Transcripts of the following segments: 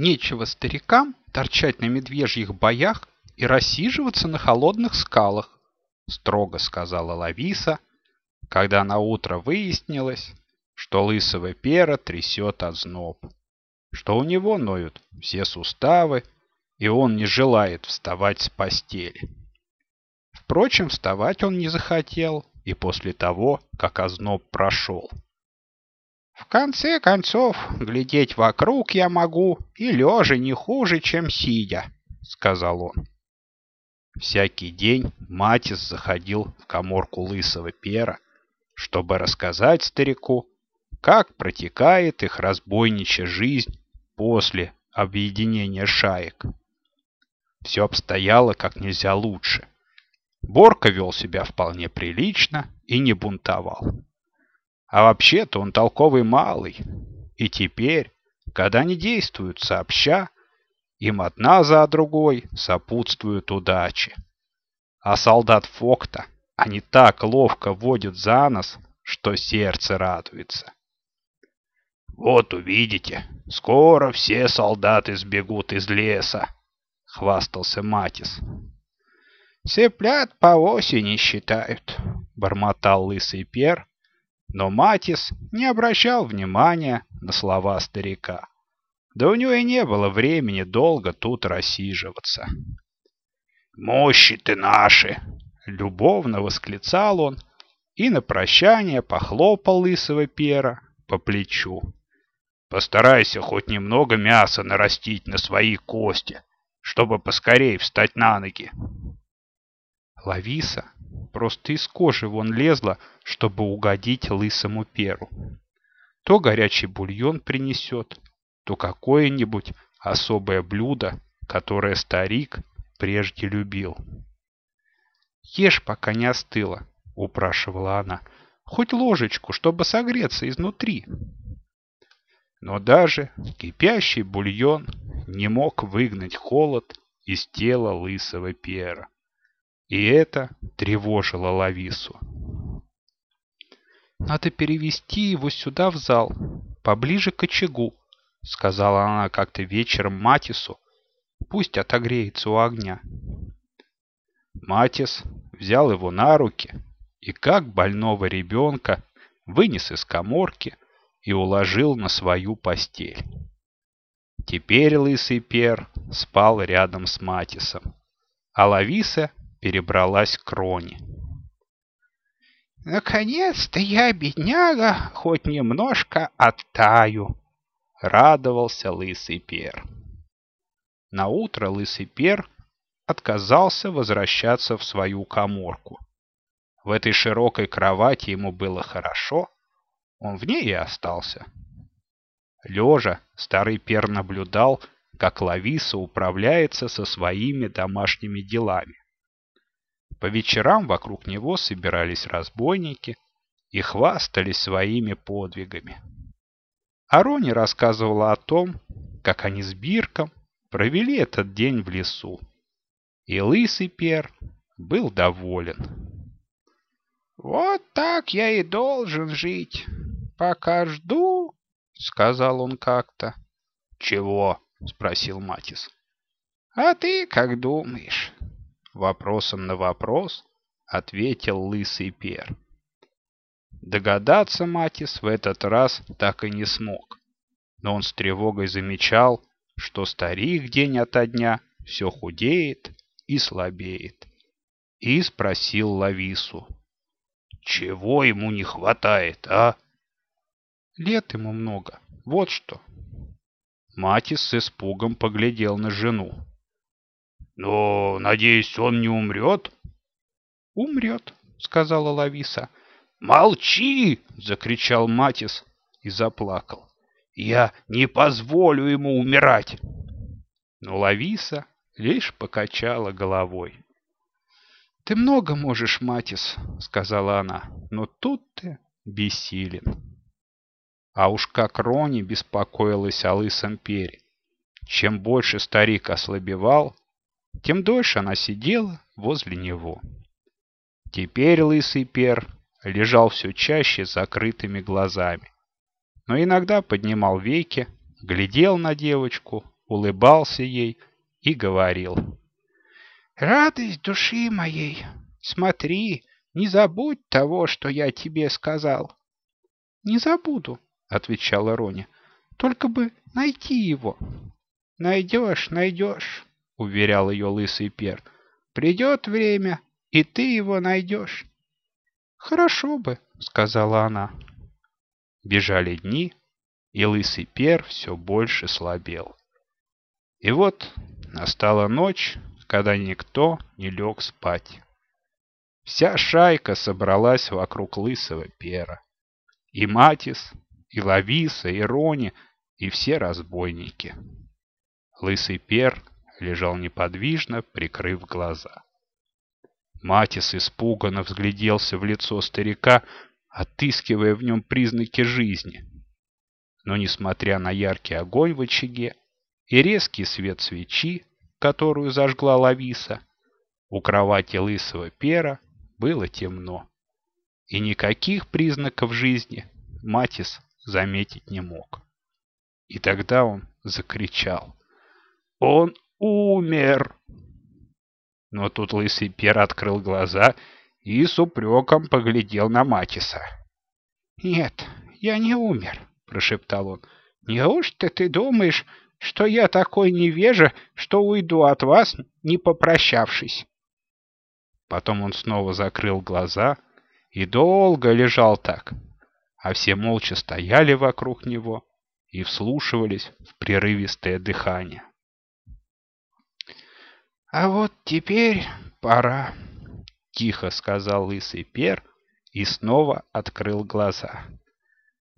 Нечего старикам торчать на медвежьих боях и рассиживаться на холодных скалах, строго сказала Лависа, когда на утро выяснилось, что лысого пера трясет озноб, что у него ноют все суставы, и он не желает вставать с постели. Впрочем, вставать он не захотел и после того, как озноб прошел. В конце концов, глядеть вокруг я могу и лежа не хуже, чем сидя, — сказал он. Всякий день Матис заходил в коморку лысого пера, чтобы рассказать старику, как протекает их разбойничья жизнь после объединения шаек. Все обстояло как нельзя лучше. Борка вел себя вполне прилично и не бунтовал. А вообще-то он толковый малый. И теперь, когда они действуют сообща, им одна за другой сопутствуют удачи. А солдат Фокта они так ловко водят за нос, что сердце радуется. «Вот увидите, скоро все солдаты сбегут из леса», — хвастался Матис. «Цыплят по осени считают», — бормотал лысый пер, но Матис не обращал внимания на слова старика. Да у него и не было времени долго тут рассиживаться. «Мощи ты наши!» — любовно восклицал он и на прощание похлопал лысого пера по плечу. «Постарайся хоть немного мяса нарастить на свои кости, чтобы поскорей встать на ноги». Лависа просто из кожи вон лезла, чтобы угодить лысому перу. То горячий бульон принесет, то какое-нибудь особое блюдо, которое старик прежде любил. «Ешь, пока не остыло», — упрашивала она, — «хоть ложечку, чтобы согреться изнутри». Но даже кипящий бульон не мог выгнать холод из тела лысого пера. И это тревожило Лавису. «Надо перевести его сюда в зал, поближе к очагу», — сказала она как-то вечером Матису. «Пусть отогреется у огня». Матис взял его на руки и, как больного ребенка, вынес из коморки и уложил на свою постель. Теперь лысый пер спал рядом с Матисом, а Лависа перебралась к Роне. «Наконец-то я, бедняга, хоть немножко оттаю!» — радовался лысый пер. На утро лысый пер отказался возвращаться в свою коморку. В этой широкой кровати ему было хорошо, он в ней и остался. Лежа, старый пер наблюдал, как Лависа управляется со своими домашними делами. По вечерам вокруг него собирались разбойники и хвастались своими подвигами. Арони рассказывала о том, как они с Бирком провели этот день в лесу. И лысый пер был доволен. «Вот так я и должен жить, пока жду», — сказал он как-то. «Чего?» — спросил Матис. «А ты как думаешь?» Вопросом на вопрос ответил лысый пер. Догадаться Матис в этот раз так и не смог, но он с тревогой замечал, что старик день ото дня все худеет и слабеет, и спросил Лавису. «Чего ему не хватает, а?» «Лет ему много, вот что». Матис с испугом поглядел на жену. Но, надеюсь, он не умрет? Умрет, сказала Лависа. Молчи! закричал Матис и заплакал. Я не позволю ему умирать. Но Лависа лишь покачала головой. «Ты много можешь, Матис», — сказала она, — «но тут ты бессилен». А уж как Рони беспокоилась о лысом пере. Чем больше старик ослабевал, тем дольше она сидела возле него. Теперь лысый пер лежал все чаще с закрытыми глазами, но иногда поднимал веки, глядел на девочку улыбался ей и говорил. «Радость души моей, смотри, не забудь того, что я тебе сказал». «Не забуду», — отвечала Рони. «Только бы найти его». «Найдешь, найдешь», — уверял ее лысый пер. «Придет время, и ты его найдешь». «Хорошо бы», — сказала она. Бежали дни, и лысый пер все больше слабел. И вот настала ночь, когда никто не лег спать. Вся шайка собралась вокруг лысого пера. И Матис, и Лависа, и Рони, и все разбойники. Лысый пер лежал неподвижно, прикрыв глаза. Матис испуганно взгляделся в лицо старика, отыскивая в нем признаки жизни. Но, несмотря на яркий огонь в очаге и резкий свет свечи, которую зажгла Лависа, у кровати лысого пера было темно, и никаких признаков жизни Матис заметить не мог. И тогда он закричал. «Он умер!» Но тут лысый пер открыл глаза и с упреком поглядел на Матиса. «Нет, я не умер», — прошептал он. «Неужто ты думаешь, что я такой невежа, что уйду от вас, не попрощавшись?» Потом он снова закрыл глаза и долго лежал так, а все молча стояли вокруг него и вслушивались в прерывистое дыхание. «А вот теперь пора», — тихо сказал лысый пер и снова открыл глаза.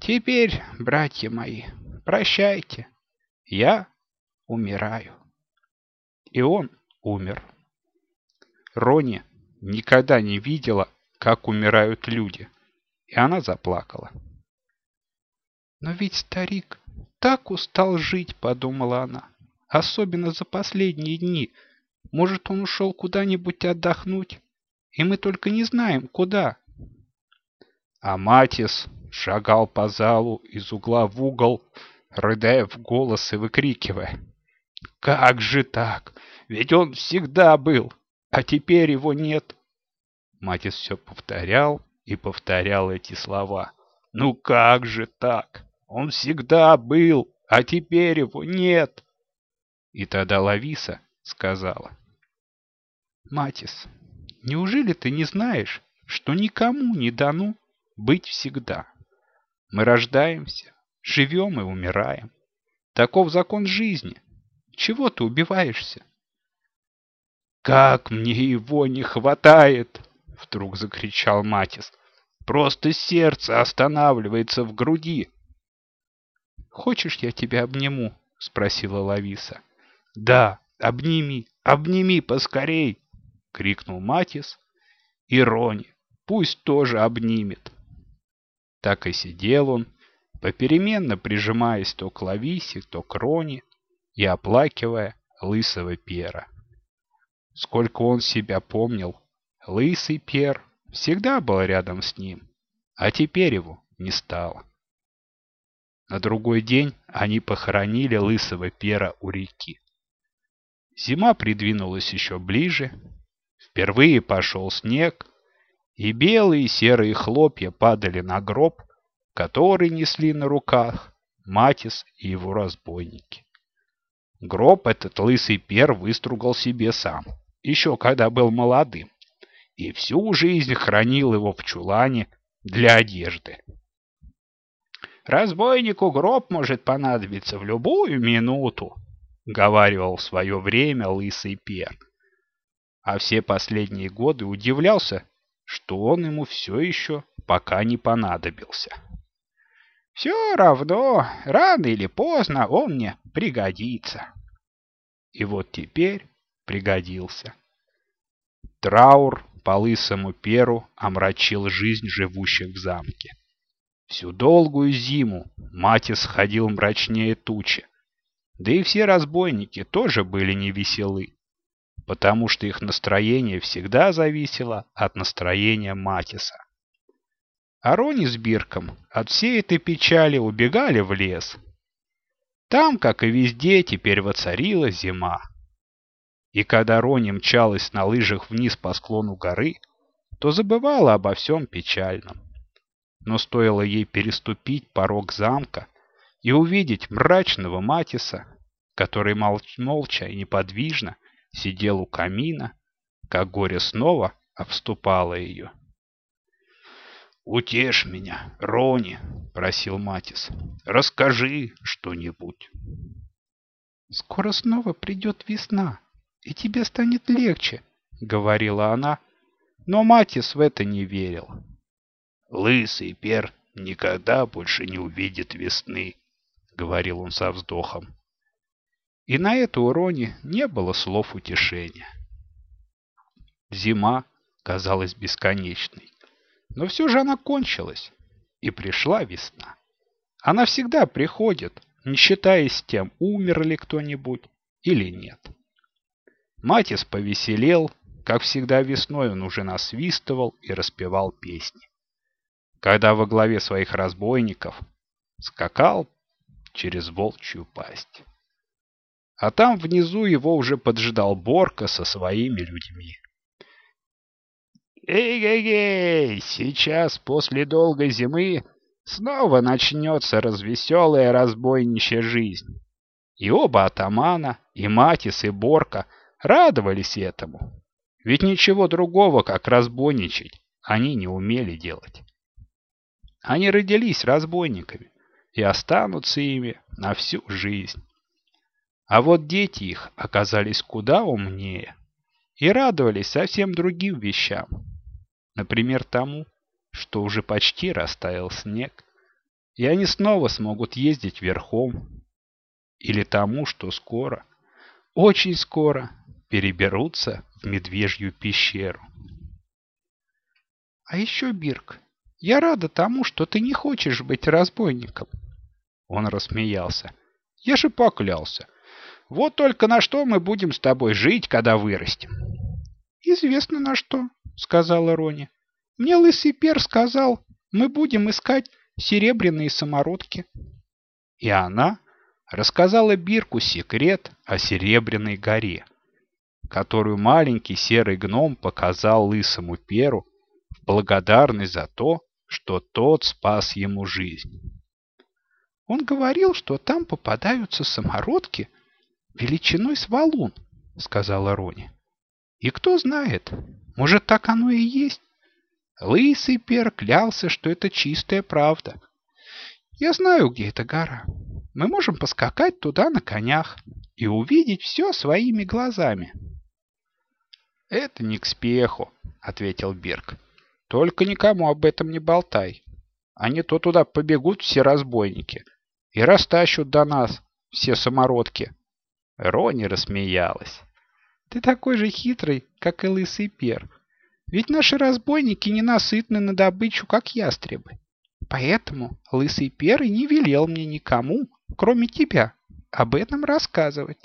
«Теперь, братья мои, прощайте, я умираю». И он умер. Рони никогда не видела, как умирают люди, и она заплакала. «Но ведь старик так устал жить», — подумала она, — «особенно за последние дни, — может, он ушел куда-нибудь отдохнуть, и мы только не знаем, куда. А Матис шагал по залу из угла в угол, рыдая в голос и выкрикивая. «Как же так? Ведь он всегда был, а теперь его нет!» Матис все повторял и повторял эти слова. «Ну как же так? Он всегда был, а теперь его нет!» И тогда Лависа сказала. Матис, неужели ты не знаешь, что никому не дано быть всегда? Мы рождаемся, живем и умираем. Таков закон жизни. Чего ты убиваешься? «Как мне его не хватает!» — вдруг закричал Матис. «Просто сердце останавливается в груди!» «Хочешь, я тебя обниму?» — спросила Лависа. «Да, обними, обними поскорей!» — крикнул Матис. «И Рони, пусть тоже обнимет!» Так и сидел он, попеременно прижимаясь то к Лависе, то к Рони и оплакивая лысого пера. Сколько он себя помнил, лысый пер всегда был рядом с ним, а теперь его не стало. На другой день они похоронили лысого пера у реки. Зима придвинулась еще ближе, впервые пошел снег, и белые и серые хлопья падали на гроб, который несли на руках Матис и его разбойники. Гроб этот лысый пер выстругал себе сам, еще когда был молодым, и всю жизнь хранил его в чулане для одежды. «Разбойнику гроб может понадобиться в любую минуту», говаривал в свое время лысый пер. А все последние годы удивлялся, что он ему все еще пока не понадобился. Все равно, рано или поздно он мне пригодится. И вот теперь пригодился. Траур по лысому перу омрачил жизнь живущих в замке. Всю долгую зиму Матис ходил мрачнее тучи, да и все разбойники тоже были невеселы, потому что их настроение всегда зависело от настроения Матиса. А Рони с Бирком от всей этой печали убегали в лес. Там, как и везде, теперь воцарила зима. И когда Рони мчалась на лыжах вниз по склону горы, то забывала обо всем печальном. Но стоило ей переступить порог замка и увидеть мрачного Матиса, который молч молча и неподвижно сидел у камина, как горе снова обступало ее. «Утешь меня, Рони!» — просил Матис. «Расскажи что-нибудь». «Скоро снова придет весна, и тебе станет легче», — говорила она, но Матис в это не верил. «Лысый пер никогда больше не увидит весны», — говорил он со вздохом. И на это у не было слов утешения. Зима казалась бесконечной, но все же она кончилась, и пришла весна. Она всегда приходит, не считаясь тем, умер ли кто-нибудь или нет. Матис повеселел, как всегда весной он уже насвистывал и распевал песни. Когда во главе своих разбойников скакал через волчью пасть. А там внизу его уже поджидал Борка со своими людьми. «Эй-гей-гей! Сейчас, после долгой зимы, снова начнется развеселая разбойничья жизнь». И оба атамана, и Матис, и Борка радовались этому. Ведь ничего другого, как разбойничать, они не умели делать. Они родились разбойниками и останутся ими на всю жизнь. А вот дети их оказались куда умнее и радовались совсем другим вещам. Например, тому, что уже почти растаял снег, и они снова смогут ездить верхом. Или тому, что скоро, очень скоро переберутся в медвежью пещеру. А еще, Бирк, я рада тому, что ты не хочешь быть разбойником. Он рассмеялся. Я же поклялся. Вот только на что мы будем с тобой жить, когда вырастем. Известно на что, сказала Рони. Мне лысый пер сказал, мы будем искать серебряные самородки. И она рассказала Бирку секрет о Серебряной горе которую маленький серый гном показал лысому перу в благодарность за то, что тот спас ему жизнь. Он говорил, что там попадаются самородки величиной с валун, сказала Рони. И кто знает, может, так оно и есть. Лысый пер клялся, что это чистая правда. Я знаю, где эта гора. Мы можем поскакать туда на конях и увидеть все своими глазами. «Это не к спеху», — ответил Бирк. «Только никому об этом не болтай. А не то туда побегут все разбойники и растащут до нас все самородки». Рони рассмеялась. «Ты такой же хитрый, как и лысый пер. Ведь наши разбойники ненасытны на добычу, как ястребы. Поэтому лысый пер и не велел мне никому, кроме тебя, об этом рассказывать.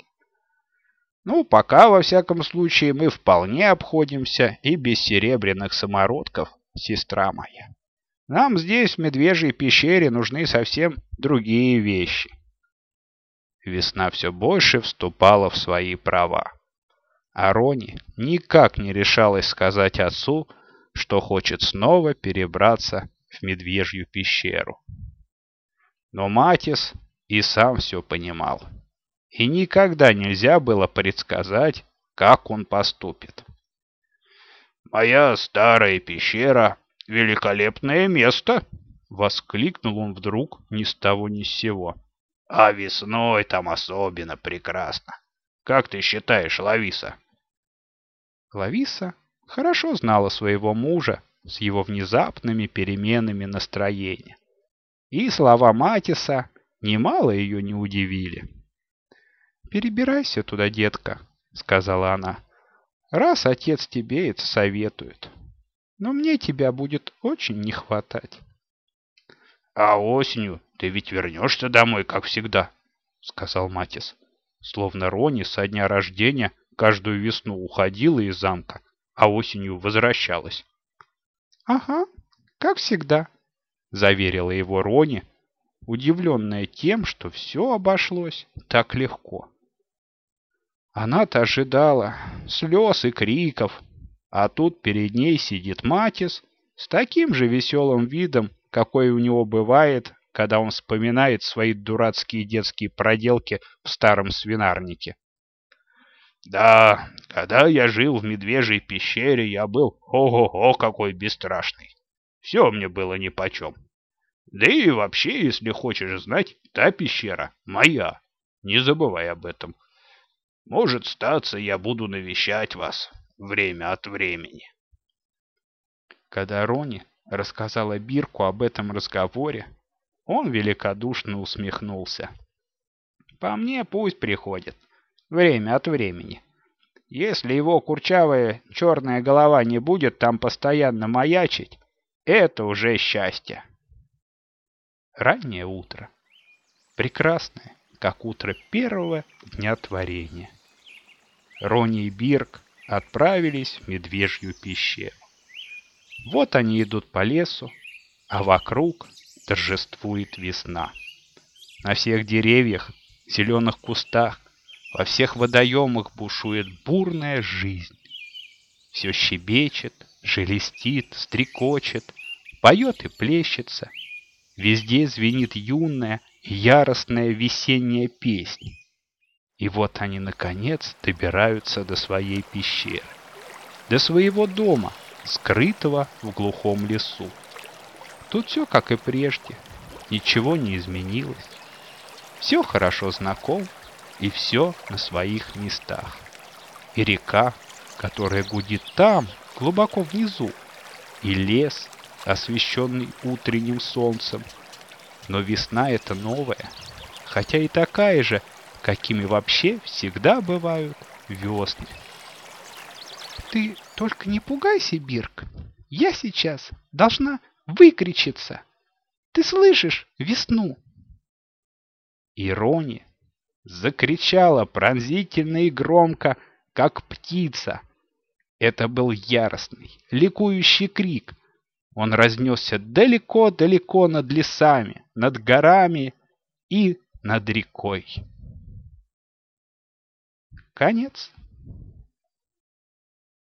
Ну, пока, во всяком случае, мы вполне обходимся и без серебряных самородков, сестра моя. Нам здесь, в Медвежьей пещере, нужны совсем другие вещи. Весна все больше вступала в свои права. А Рони никак не решалась сказать отцу, что хочет снова перебраться в Медвежью пещеру. Но Матис и сам все понимал и никогда нельзя было предсказать, как он поступит. «Моя старая пещера — великолепное место!» — воскликнул он вдруг ни с того ни с сего. «А весной там особенно прекрасно. Как ты считаешь, Лависа?» Лависа хорошо знала своего мужа с его внезапными переменами настроения. И слова Матиса немало ее не удивили. «Перебирайся туда, детка», — сказала она, — «раз отец тебе это советует. Но мне тебя будет очень не хватать». «А осенью ты ведь вернешься домой, как всегда», — сказал Матис. Словно Рони со дня рождения каждую весну уходила из замка, а осенью возвращалась. «Ага, как всегда», — заверила его Рони, удивленная тем, что все обошлось так легко. Она-то ожидала слез и криков, а тут перед ней сидит Матис с таким же веселым видом, какой у него бывает, когда он вспоминает свои дурацкие детские проделки в старом свинарнике. Да, когда я жил в медвежьей пещере, я был ого-го какой бесстрашный. Все мне было нипочем. Да и вообще, если хочешь знать, та пещера моя. Не забывай об этом. Может статься, я буду навещать вас время от времени. Когда Рони рассказала Бирку об этом разговоре, он великодушно усмехнулся. «По мне пусть приходит. Время от времени. Если его курчавая черная голова не будет там постоянно маячить, это уже счастье». Раннее утро. Прекрасное, как утро первого дня творения. Рони и Бирк отправились в медвежью пещеру. Вот они идут по лесу, а вокруг торжествует весна. На всех деревьях, зеленых кустах, во всех водоемах бушует бурная жизнь. Все щебечет, шелестит, стрекочет, поет и плещется. Везде звенит юная яростная весенняя песня. И вот они, наконец, добираются до своей пещеры, до своего дома, скрытого в глухом лесу. Тут все как и прежде, ничего не изменилось. Все хорошо знаком, и все на своих местах. И река, которая гудит там, глубоко внизу, и лес, освещенный утренним солнцем. Но весна это новая, хотя и такая же, какими вообще всегда бывают весны. Ты только не пугайся, Бирк. Я сейчас должна выкричиться. Ты слышишь весну? Ирония закричала пронзительно и громко, как птица. Это был яростный, ликующий крик. Он разнесся далеко-далеко над лесами, над горами и над рекой. Конец.